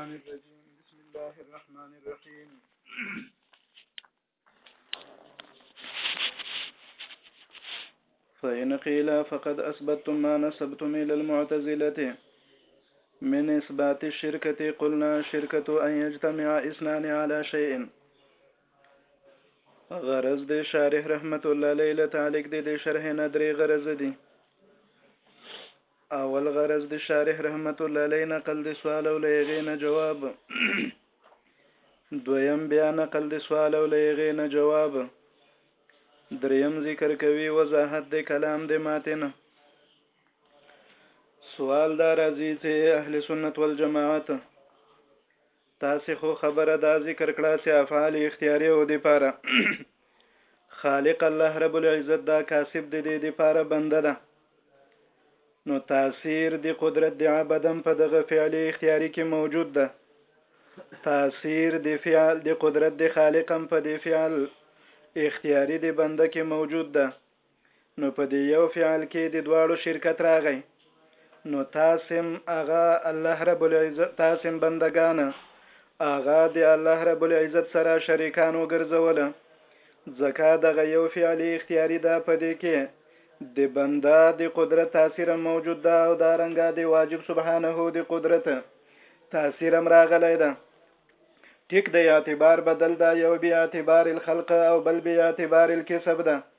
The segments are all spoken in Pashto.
الرحمن الرجيم بسم الله الرحمن الرحيم فإن قيل فقد أثبتم ما نسبتم إلى المعتزلة من إثبات الشركة قلنا شركة أن يجتمع إثنان على شيء غرض د شارح رحمت الله ليله تعلق د شرح ندري غرض دي, دي اول غرض د شارح رحمت الله علیه نقل د سوال او لغې نه جواب دویم بیا نقل د سوال او لغې نه جواب دریم ذکر کوي وضاحت د کلام د ماتن سوال دا راځي چې اهل سنت والجماعت تاسې خو خبره دا ذکر کړه چې افعال اختیاري او د پاره خالق الله رب العزت دا کاسب د دې د پاره بنده ده نو تاثیر د قدرت د عبدم په دغه فعل اختیاري کې موجود ده تاثیر د فعل د قدرت د خالقم په دې فعل اختیاري د بنده کې موجود ده نو په دې یو فعل کې د دواړو شرکت راغی نو تاسم هغه الله رب العزت تاسم بندګانه هغه د الله رب العزت سره شریکان وګرځوله ځکه دغه یو فعلی اختیاری ده په دې کې د بنده د قدرت تاثیرم موجود ده او دا رنګه د واجب سبحانه د قدرت تاثیرم راغلی ده ټیک د اعتبار بدل دا یو بی اعتبار الخلق او بل بی اعتبار الکسب ده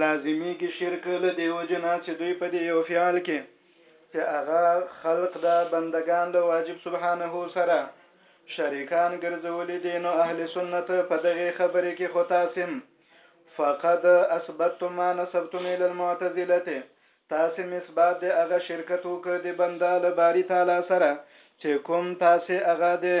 لازميږي شرک له دې وجې نه چې دوی په دې يو فعل کې چې هغه خلق ده بندګان له واجب سبحانه سره شريکان ګرځولي دي نو اهل سنت په دغې خبرې کې خو تاسم فقد اثبتتم ما نسبتم الى المعتزله تاسم اثبات د هغه شرکت وکړ د بنده له باری تعالی سره چې کوم تاسې هغه دی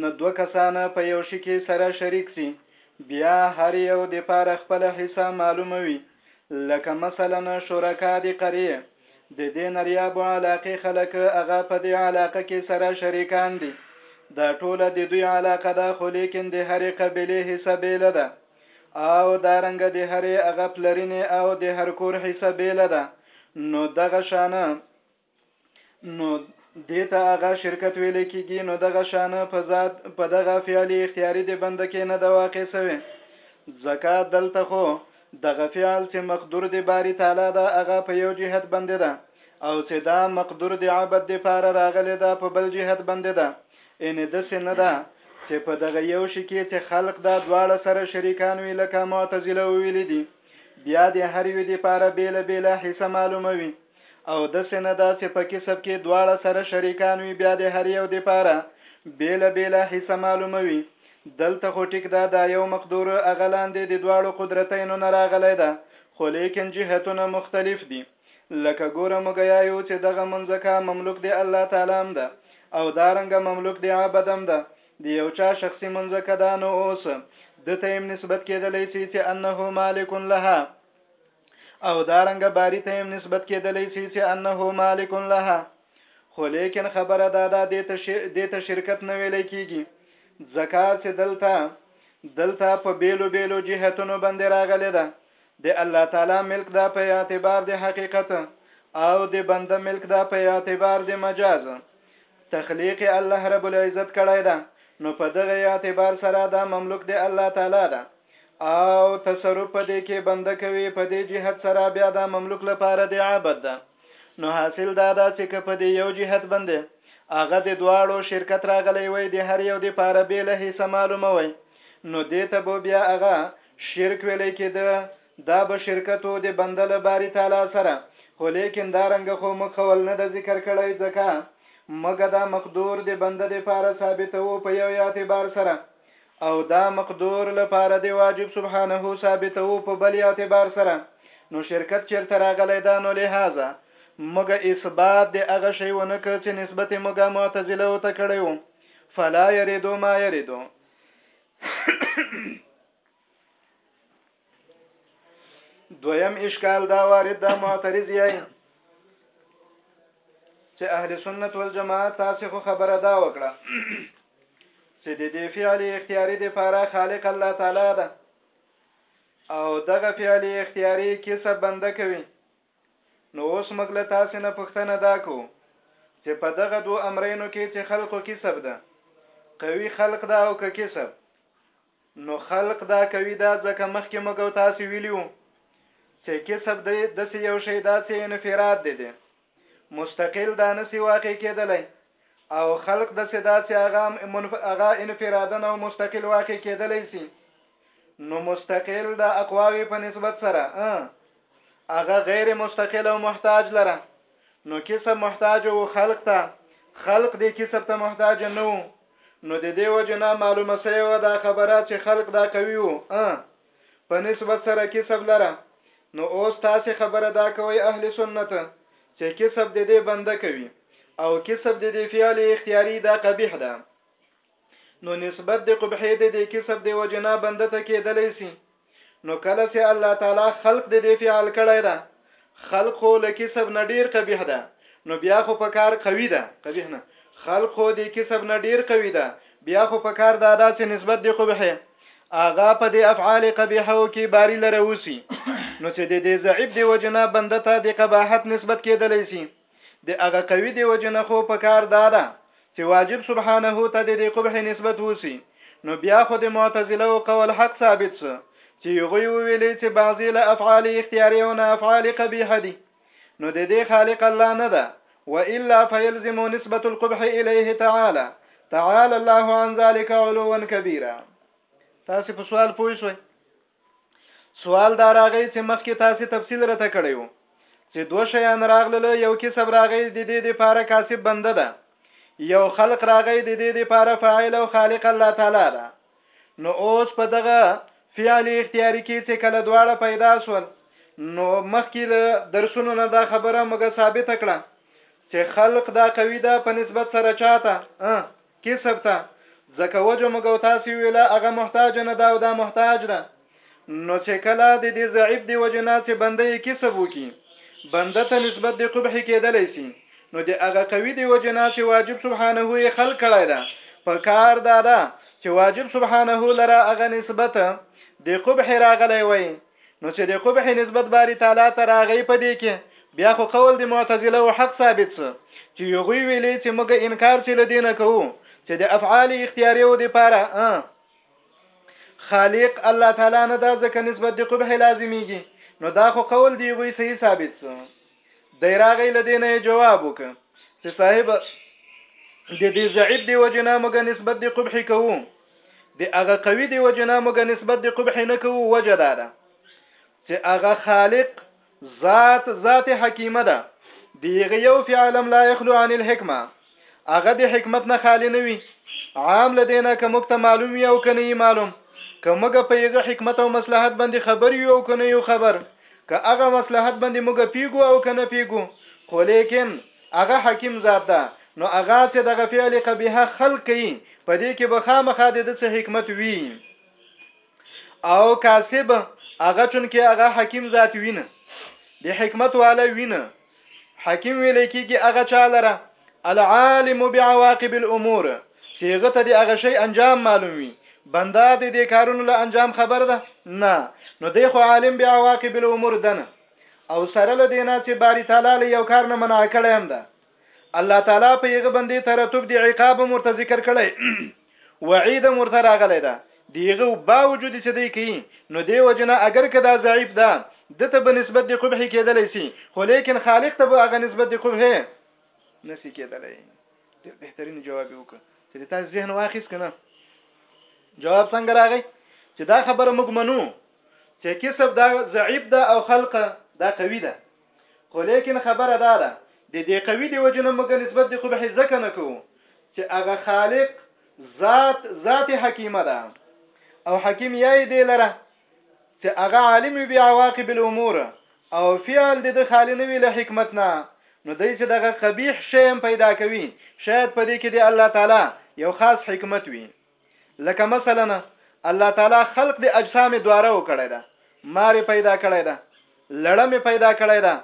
نو دوه کسان په یو شي کې سره شریک سي بیا هر یو د پاره خپله حصه معلومه وي لکه مثلا شرکا د قریه د دې نریابو علاقې خلک هغه په دې علاقه کې سره شریکان دي دا ټوله د دوی علاقه ده خو لیکن د هرې قبیلې حصه بیله ده او دا رنګ د هرې هغه پلرینې او د هر کور حصه بیله ده نو دغه شانه نو دیتا هغه شرکت ویل کیږي نو دغه شان په ذات په دغه فعل اختیاري د بند کې نه د واقع سوي ځکه دلته خو دغه فعل چې مقدور دی باری تعالی دا هغه په یو جهت باندې ده او چې دا مقدور دی عبد دی پاره راغلی دا په بل جهت باندې ده ان د سه نه ده چې په دغه یو شي کې چې خلق دا دواړه سره شریکان وی لکه معتزله ویل دي بیا د هر یو دی پاره بیل بیل حصہ معلوموي او داسې نه ده چې په کسب کې دواړه سره شریکان وي بیا د هر یو دپاره بیله بیله حصه معلومه وي دلته خو ټیک ده دا یو مقدور هغه لاندې د دواړو قدرتینو نه راغلی ده خو لیکن جهتونه مختلف دي لکه ګوره موږ یایو چې دغه منځکه مملوک د الله تعالی هم ده او دا رنګه مملوک د عبد هم ده د یو چا شخصي منځکه ده نو اوس ده ته هم نسبت کېدلی سي چې انه مالک لها او دا رنګ باری ته هم نسبت کېدلی شي چې انه مالک لها خو لیکن خبره دا ده د ته شرکت نه ویل کېږي ځکه چې دلته دلته په بیلو بیلو جهتونو باندې راغلی ده د الله تعالی ملک دا په اعتبار د حقیقت او د بنده ملک دا په اعتبار د مجاز تخلیق الله رب العزت کړی ده نو په دغه اعتبار سره دا مملوک د الله تعالی ده او تصرف په دې کې بنده کوي په دې جهت سره بیا دا مملوک لپاره دی عبد ده نو حاصل دا ده چې که په دې یو جهت بنده هغه د دواړو شرکت راغلی وي د هر یو د پاره به له حصہ معلومه وي نو دې ته به بیا هغه شرک ویلې کېده دا به شرکتو د بنده له باری تعالی سره خو لیکن دا رنګ خو مخول نه د ذکر کړی ځکه مګه دا مقدور د بنده د پاره ثابت وو په یو اعتبار سره او دا مقدور لپاره دی واجب سبحانه ثابتو په بل اعتبار سره نو شرکت چیرته راغلی دا نو لهذا موږ اثبات د هغه شی ونه کړ چې نسبت موږ معتزله او ته کړی وو فلا یریدو ما یریدو دویم اشکال دا وارد دا معترض یې چې اهل سنت والجماعت تاسو خو خبره دا وکړه چې د دې فعل اختیاري د پاره خالق الله تعالی ده او دغه فعل اختیاري کیسه بنده کوي نو اوس موږ له تاسو نه پوښتنه دا کو چې په دغه دوه امرینو کې چې خلقو کسب ده قوي خلق ده او که کسب نو خلق دا کوي دا ځکه مخکې موږ او تاسو ویلیو چې کسب دی د سې یو شی دا سې انفراد دی دی مستقل دا نسی واقع کېدلی او خلق د سې دا سې هغه هغه انفرادن او مستقل واقع کېدلی سي نو مستقل د اقواوی په نسبت سره هغه غیر مستقل او محتاج لره نو کسب محتاج او خلق ته خلق دې کسب ته محتاج نه وو نو د دې وجه نه معلومه سوی وه دا خبره چې خلق دا قوي وو په نسبت سره کسب لره نو اوس تاسې خبره دا کوئ اهل سنت چې کسب د دې بنده کوي او کسب د دې فعل اختیاري دا قبیح ده نو نسبت د قبحې د دې کسب د وجه نه بنده ته کېدلی سي نو کله چې الله تعالی خلق د دې فعال کړی ده خلق خو له کسب نه ډیر قبیح ده نو بیا خو په کار قوي ده قبیح نه خلق خو د کسب نه ډیر قوي ده بیا خو په کار دا ده چې نسبت د قبحه آغا په د افعال قبیحه او کې باری لره وسی نو چې د دې ضعیف دی وجنه بنده ته د قباحت نسبت کېدلی شي د هغه قوی دی وجنه خو په کار دا ده چې واجب سبحانه ته د دې قبح نسبت وسی نو بیا خو د معتزله او قول حق ثابت سو چې یغوی ویلې چې بعضی له افعال اختیاری او نه افعال قبیح دي نو د دې خالق الله نه ده والا فيلزم نسبت القبح الیه تعالی تعالی الله عن ذلك علوا كبيرا تاسو په سوال پوه شئ سوال دا راغی چې مخکې تاسو تفصیل راته کړی وو چې دوه شیان راغلل یو کسب راغی د دې د پاره کاسب بنده ده یو خلق راغی د دې د پاره فاعل او خالق الله تعالی ده نو اوس په دغه فعل اختیاري کې چې کله دواړه پیدا شول نو مخکې له درسونو نه دا خبره مګه ثابت کړه چې خلق دا قوی ده په نسبت سره چاته کې ثبته ځکه وجه مګو تاسو ویلا هغه محتاج نه دا او دا محتاج ده نو چې کله د دې ضعیف دی وجه نه چې بنده یې کسب وکي بنده ته نسبت د قبح کېدلی سي نو د هغه قوي دی وجه نه چې واجب سبحانه یې خلق کړی ده په کار دا ده چې واجب سبحانه لره هغه نسبت د قبح راغلی وي نو چې د قبح نسبت باری تعالی ته راغی په دې کې بیا خو قول د معتزله او حق ثابت سو چې یو غوی ویلې چې موږ انکار چې لدینه کوو چې د افعال اختیاریو د پاره خالق الله تعالی نه دا ځکه نسبت د قبح لازمیږي نو دا خو قول دی غوی صحیح ثابت سو دی راغی لدې نه جواب وک چې صاحب د دې ضعیف دی وجنا موږ نسبت دی قبح کوو د هغه قوي دی وجنا موږ نسبت دی قبح نه کوو وجه دا ده چې هغه خالق ذات ذات حکیمه ده دیغه یو فعلم لا یخلو عن الحکمه هغه د حکمت نه خالی نه وي عام لدینا که موږ ته معلوم وي او کنه یې معلوم که موږ په یغه حکمت او مصلحت باندې خبر یو او کنه یو خبر که هغه مصلحت باندې موږ پیګو او کنه پیګو خو لیکن هغه حکیم ذات ده نو هغه چې دغه فعل قبیح خلق کوي په دې کې به خامخا د څه حکمت وي او کاسب هغه چون کې هغه حکیم ذات وینه د حکمت والا وینه حکیم ویل کېږي هغه چا لره العالم بعواقب الامور چې هغه ته د هغه شی انجام معلوم وي بنده د دې کارونو له انجام خبر ده نه نو دی خو عالم بعواقب الامور ده نه او سره له دې نه چې باری تعالی له یو کار نه منع کړی هم ده الله تعالی په هغه بندې ترتب د عقاب مرته ذکر کړی وعید هم ورته راغلی ده دیغه باوجود چې دی کوي نو دی وجنه اگر که دا ضعیف ده د ته به نسبت د قبح کېدلی سي خو لیکن خالق ته به هغه نسبت د قبح نسی کېدلی ډېر بهترین جواب وکړ چې تاسو ذهن واخیس کنه جواب څنګه راغی چې دا خبره موږ منو چې کسب دا ضعیف ده او خلق دا قوي ده خو ليکن خبره دا ده د دې قوي د وجې نه موږ نسبت د قبحې ځکه نه کوو چې هغه خالق ذات ذات حکیمه ده او حکیم یې دی لره چې هغه عالم وي عواقب الامور او فعل د خالی نه وی له حکمت نه نو دای چې دغه قبیح شی پیدا کوي شاید په دې کې دی الله تعالی یو خاص حکمت وي لکه مثلا الله تعالی خلق د اجسام دواره وکړی ده مار پیدا کړی ده لړم پیدا کړی ده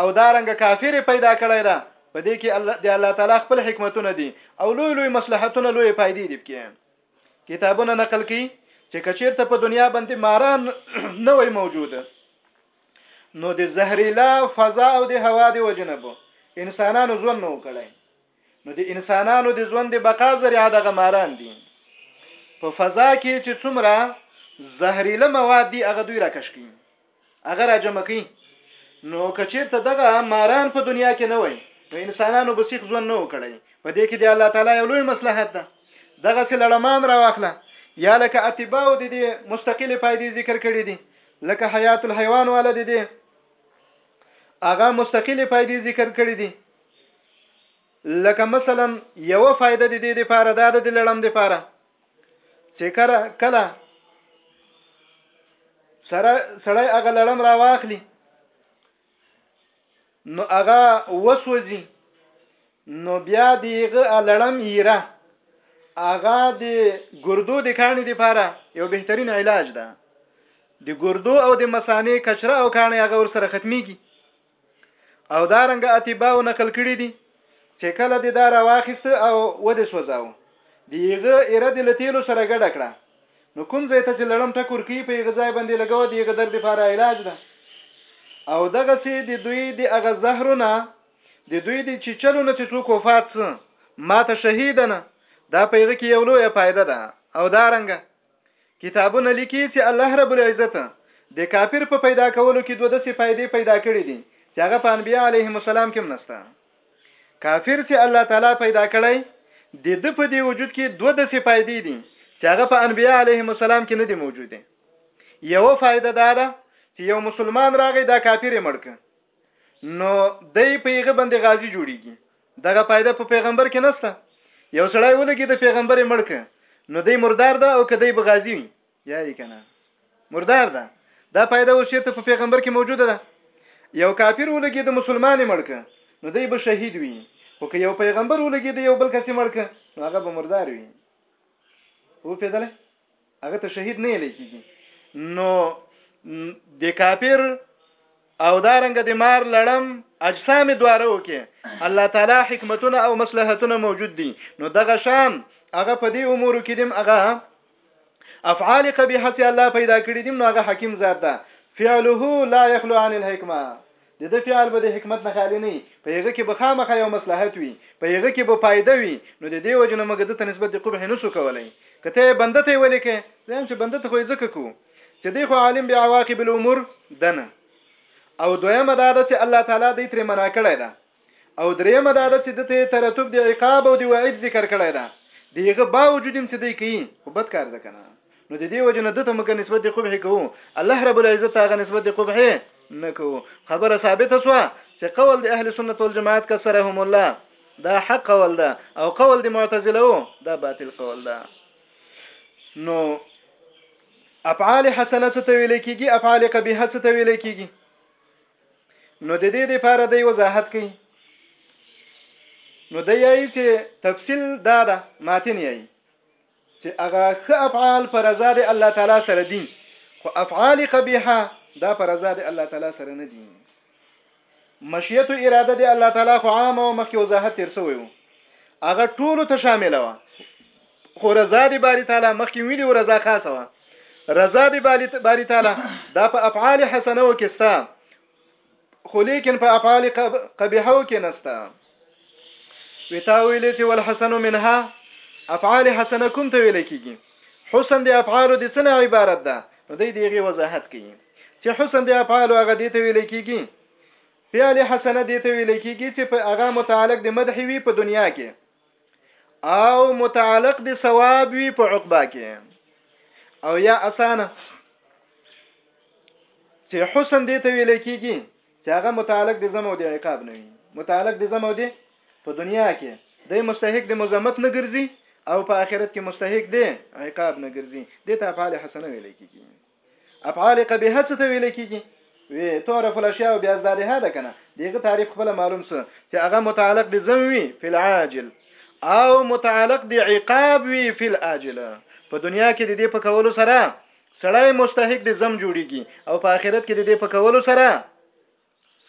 او دا رنګ کافر پیدا کړی ده په دې کې الله د الله تعالی خپل حکمتونه دي او لوی لوی مصلحتونه لوی فائدې دي پکې کتابونه نقل کړي چې کچیرته په دنیا باندې ماران نه وي موجود نو د زهريلا فضا او د هوا د وجنبو انسانانو ژوند نو کړي نو د انسانانو د ژوند د بقا ذریعه دغه ماران دي په فضا کې چې څومره زهريله مواد دي هغه دوی راکش کوي هغه را جمع کوي نو کچیرته دغه ماران په دنیا کې نه وای نو انسانانو به سیخ ژوند نه وکړي په دې کې دی الله تعالی یو لوی مصلحت ده دغه څه لړمان را واخله یا لکه اتباع د دې مستقله فائدې ذکر کړې دي لکه حیات الحیوان والا د دې هغه مستقله فائدې ذکر کړې دي لکه مثلا یو فائدہ د دې لپاره دا د لړم لپاره چې کله کله سره سړی هغه لړم را واخلي نو هغه وسوځي نو بیا دیغه لړم یره هغه د ګردو د کانې لپاره یو بهترین علاج ده د ګردو او د مسانې کچره او کانې هغه ور سره ختميږي او دا رنګ اتباو نقل کړی دي چې کله د دا راواخیست او و دې سوځاو دیغه ایره د لتیلو سره ګډه کړه نو کوم ځای ته چې لړم ټکور کوي په یغه ځای باندې لګوه دیغه درد لپاره علاج ده او دغه سي د دوی د اغه زهرونه د دوی د چچلو نه چې څوک وفات سه ماته شهیدنه دا پیغه کې یو لوی فائدہ ده او دا رنګه کتابونه لیکي چې الله رب العزت د کافر په پیدا کولو کې دوه دسې فائدې پیدا کړې دي چې هغه په انبیاء علیهم السلام کې منسته کافر چې الله تعالی پیدا کړی د د په دی وجود کې دوه دسې فائدې دي چې هغه په انبیاء علیهم السلام کې نه دي موجوده یو فائدہ دا ده چې یو مسلمان راغی دا کافر مړک نو دی په یغه باندې غازی جوړیږي دغه فائدہ په پیغمبر کې نشته یو سړی ولګي د پیغمبر مړک نو دی مردار ده او کدی به غازی وي یا یې کنه مردار ده دا فائدہ اوس چیرته په پیغمبر کې موجوده ده یو کافر ولګي د مسلمان مړک نو دی به شهید وي خو که یو پیغمبر ولګي د یو بل کس مړک نو هغه به مردار وي وو پیدله هغه ته شهید نه لیکيږي نو د کافر او دارنګ د مار لړم اجسام دواره وکي الله تعالی حکمتونه او مصلحتونه موجود دي نو دغه شان هغه په دې امور کې دیم هغه افعال قبیحه چې الله پیدا کړی دي نو هغه حکیم ذات ده فعله لا يخلو عن الحکمه د ده فعل به د حکمت نه خالي نه وي، په هغه کې به خامخا یو مصلحت وي، په هغه کې به فایده وي، نو د دې وجې نه موږ ده ته نسبت د قبح نه شو کولی. که ته یې بنده ته یې ولیکې، زه وایم چې بنده ته خو یې ځکه کوو چې دی خو عالم بعواقب الامور ده نه او دویمه دا ده چې الله تعالی دی ترې منع کړی ده او درېمه دا ده چې د ته ترتب د عقاب او د وعید ذکر کړی ده دیغه باوجود هم چې دی کوي خو بد کار ده کنه نو د دې وجه نه دته موږ نسبت د قبح کوو الله رب العزت هغه نسبت د قبح نه کوو خبره ثابته شو چې قول د اهل سنت والجماعت کسرهم الله دا حق قول ده او قول د معتزله دا باطل قول ده نو افعال حسنه څه ته ویل کیږي افعال قبیحه څه ته ویل کیږي نو د دې لپاره دی وضاحت کوي نو دی یی چې تفصیل دا ده ماتن یی چې هغه خ افعال پر رضا دی الله تعالی سره دي خو افعال قبیحه دا پر رضا دی الله تعالی سره نه دي مشیت او اراده دی الله تعالی خو عامه او مخکې وضاحت تیر سوی وو هغه ټولو ته شامل و خو رضا دی باری تعالی مخکې ویلی و رضا خاصه وه رضا دی باری تعالی دا په افعال حسنه و کې ستا خو لیکن په افعال قبیحه و کې نستا وتا ویلی چې والحسن منها افعال حسنه کوم ته ویل کیږي حسن د افعال د څه عبارت ده نو دې دیغه وضاحت کوي چې حسن د افعال هغه دې ته ویل کیږي فعل حسنه دې ته ویل کیږي چې په هغه متعلق د مدح وی په دنیا کې او متعلق د ثواب وی په عقبا کې او یا اسانه چې حسن دې ته ویل کېږي چې هغه متعلق د زمو د عقاب نه وي متعلق د زمو دي په دنیا کې د مستحق د مزمت نه ګرځي او په آخرت کې مستحق دی عقاب نه ګرځي د ته افعال حسنه ویل کېږي افعال قبیحه څه ته ویل کیږي وی تعرف الاشیاء بازدادها ده کنه دیغه تعریف خپل معلوم سو چې هغه متعلق دي زم وی فی العاجل او متعلق دي عقاب وی فی الاجل په دنیا کې د دې په کولو سره سړی مستحق دي زم جوړیږي او په آخرت کې د دې په کولو سره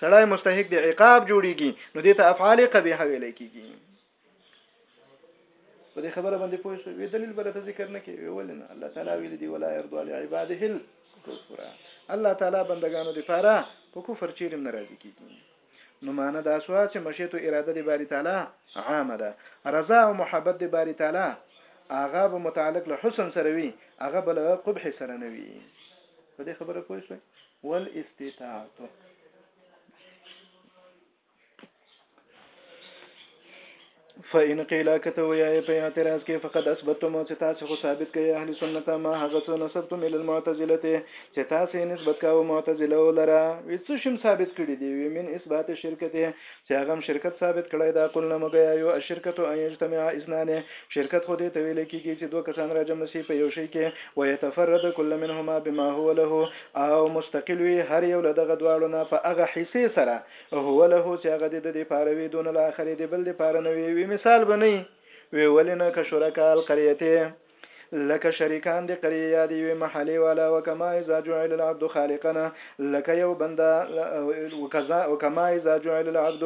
سړی مستحق دی عقاب جوړیږي نو دې ته افعال قبیحه ویل کیږي په دې خبره باندې پوه شو وی دلیل بل ته ذکر نه کوي ولنه الله تعالی ویل دی ولا يرضى لعباده الكفر الله تعالی بندگانو دی پاره په کفر چیرم ناراضي کیږي نو معنی دا شو چې مشیت او اراده دی باری تعالی عامه ده رضا او محبت دی باری تعالی هغه به متعلق له حسن سره وي هغه بل قبح سره نه وي په دې خبره پوه شئ والاستطاعت فإن قيل کته ویای په اعتراض کې فقط اثبتم چې تاسو خو ثابت کړئ اهل سنت ما هغه څه نسبتم ال المعتزله چې تاسو نسبت کاوه معتزله ولرا وڅ شم ثابت کړی دی وی من اثبات شرکته چې هغه هم شرکت ثابت کړی ده قلنا موږ یایو الشرکت ان یجتمع اثنان شرکت خو دې ته ویل کیږي چې دوه کسان راجمع سي په یو شي کې ویتفرد کل منهما بما هو له او مستقل وي هر یو له دغه دواړو نه په هغه حصې سره هو له چې هغه دې ددې پاره وي دون الاخر دې بل دې پاره نه وي وي مثال به نه وي ولې نه که شرکاء القریتې لکه شریکان د قریه یا د یوې محلې والا وکما اذا جعل العبد خالقنا لکه یو بنده وکذا وکما اذا جعل العبد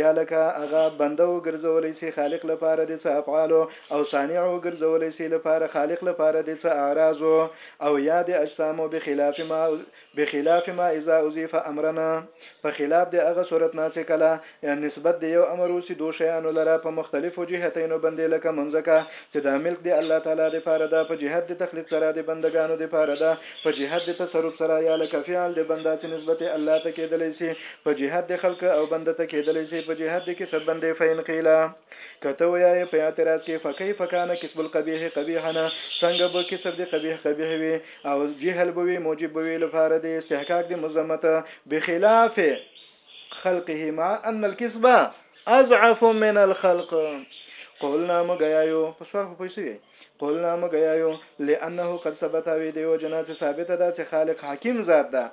یا لکه هغه بنده وګرځولې سي خالق لپاره د څه افعال او صانع وګرځولې سي لپاره خالق لپاره د څه اعراض او یا د اجسام بخلاف ما بخلاف ما اذا اضیف امرنا، په خلاف د هغه صورت نه چې کله نسبت د یو امر وشي دو شیانو لره په مختلفو جهتینو بندې لکه مونځکه چې دا ملک د الله تعالی د پاره ده په جهت د تخلیق سره د بندګانو د پاره ده په جهت د تصرف سره یا لکه فعل د بنده چې نسبت الله ته کیدلی شي په جهت د خلق او بنده ته کیدلی شي په جهت د کسب بندې فین قیل که ته ویایې په اعتراض کې فکیف کان کسب القبیح قبیحنا څنګه به کسب د قبیح قبیح وي او جهل به وي موجب به وي لپاره د استحقاق د مزمت بخلاف خلقه مع ان الكسب اضعف من الخلق قولنا مګیاو په سوال خو پیسې وي قولنا مګیاو لانه قد ثبت وی دیو جنات ثابت ده چې خالق حکیم ذات ده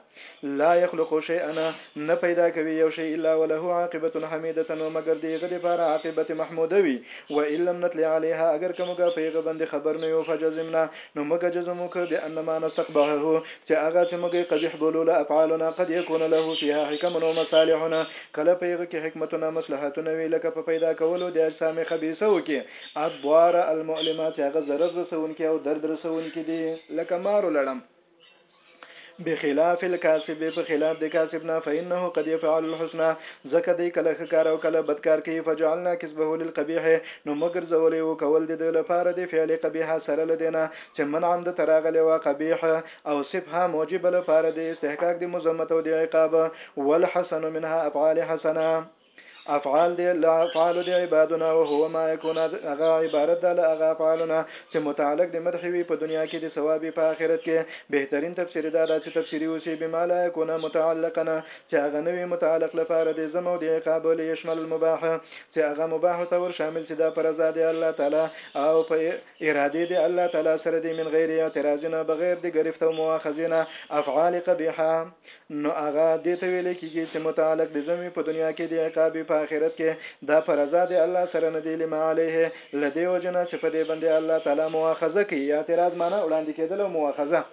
لا يخلق شيئا نه پیدا کوي یو شی الا وله عاقبه حمیده نو مگر دیغه د پاره عاقبت محموده وي و ان لم نتل عليها اگر کومګه پیغه بند خبر نه یو فجزمنا نو مګه جزم وک به انما نستقبحه چې هغه چې مګه قبیح بولول افعالنا قد يكون له فيها حکم او مصالحنا کله پیغه کې حکمتونه مصلحتونه وی لکه په پیدا کولو د اجسام خبيثه وکي ادوار المؤلمات هغه ضرر رسونکي او درد رسونکي دي لکه مارو لړم بخلاف الكاسب په خلاف د کاسب نه فإنه قد يفعل الحسنى زکه دی کله خکار او کله بدکار کوي فجعلنا كسبه للقبيح نو مگر زولې او کول د دوی لپاره د فعل قبيح سره لدینه چې منع د تراغلی وا قبيح او صفه موجب لپاره د استحقاق د مزمت او د عقاب والحسن منها افعال حسنه افعال دی لا افعال دی عبادنا وهو ما يكون هغه عبارت ده له هغه افعالونه چې متعلق د مدح وي په دنیا کې د ثواب په آخرت کې بهترین تفسیر دا ده چې تفسیری اوسي بما لا يكون متعلقنا چې هغه نوی متعلق لپاره د زم او د عقاب له يشمل المباح چې هغه مباح ته ور شامل چې دا پر رضا دی الله تعالی او په اراده دی الله تعالی سره دی من غیر اعتراضنا بغیر د گرفت او مواخذینا افعال قبیحه نو هغه دې ته ویلې کیږي چې متعلق د ذمي په دنیا کې دي عقاب وي په آخرت کې دا په رضا د الله سره نه دي لما علیه له دې وجه نه چې په دې بندې الله تعالی مواخذه کوي اعتراض معنی وړاندې کېدل او مواخذه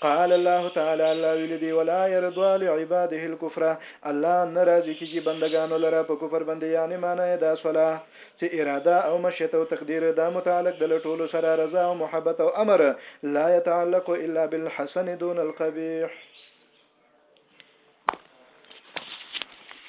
قال الله تعالی الله ویل دی ولا يرضى لعباده الكفر الله ناراضي کیږي بندگانو لره په کفر باندې یعنی معنی دا سولا چې اراده او مشیت او تقدیر دا متعلق ده له ټولو سره رضا او محبت او امر لا يتعلق الا بالحسن دون القبیح